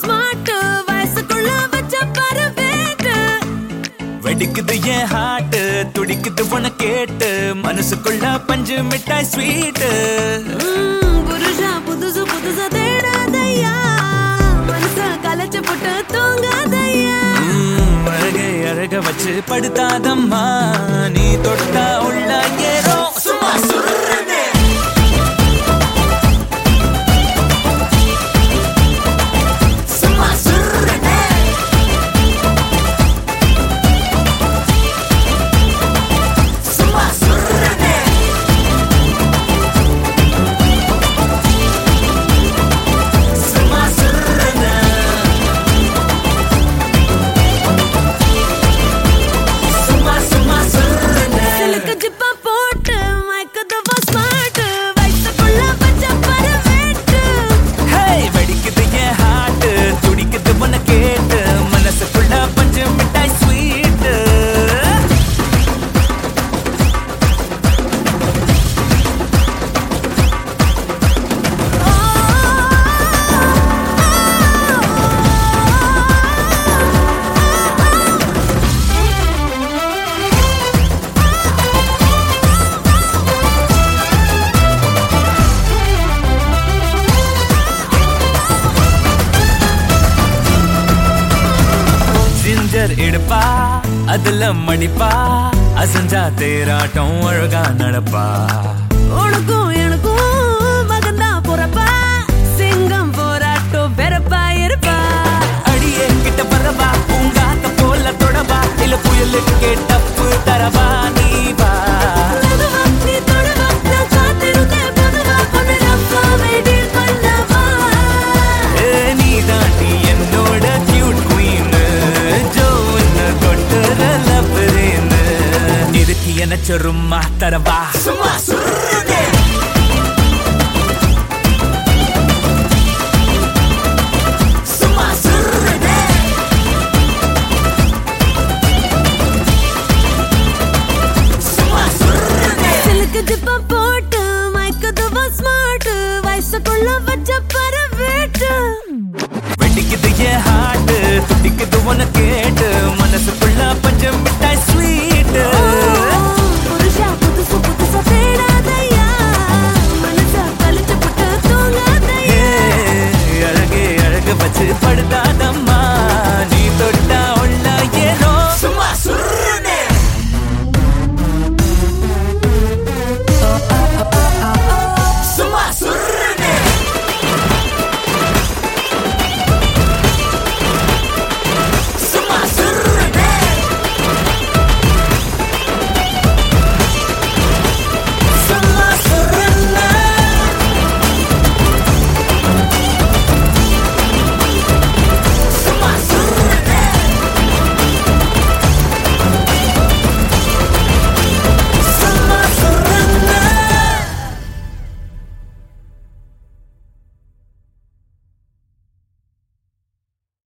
Smart வயசுக்குள்ள வச்ச பாரு weight. வெடிக்குது என் ஹார்ட் துடிக்குது உன கேட்டு. மனசுக்குள்ள பஞ்சு மிட்டாய் ஸ்வீட்டு புருஷா புதுசு புதுசா தேடாதையா. மனச கலைச்சு போட்டு தூங்காதையா. அழகை அழக வச்சு படுத்தாதம்மா. நீ தொட்டா உள்ள சுருன்னு. சும்மா ஜிஞ்சர் எடுப்பா அதுல மடிப்பா அசஞ்சா தேராட்டம் அழகா நடப்பா. உனக்கும் எனக்கும் மகன்தான் பொறப்பா. சிங்கம் போராட்டம் பெறப்பா இருப்பா. அடியே கிட்ட பரவா பூங்காத்த போல தொடவா. இல்ல புயலுக்கு டப்பு தரவா. என்ன சொருமா தரவா சும்மா ஜிப்பா போட்டு மயக்கதவா ஸ்மார்ட் வயசுக்குள்ள வச்ச பாரு weight. வெடிக்குது என் ஹார்ட் துடிக்குது உன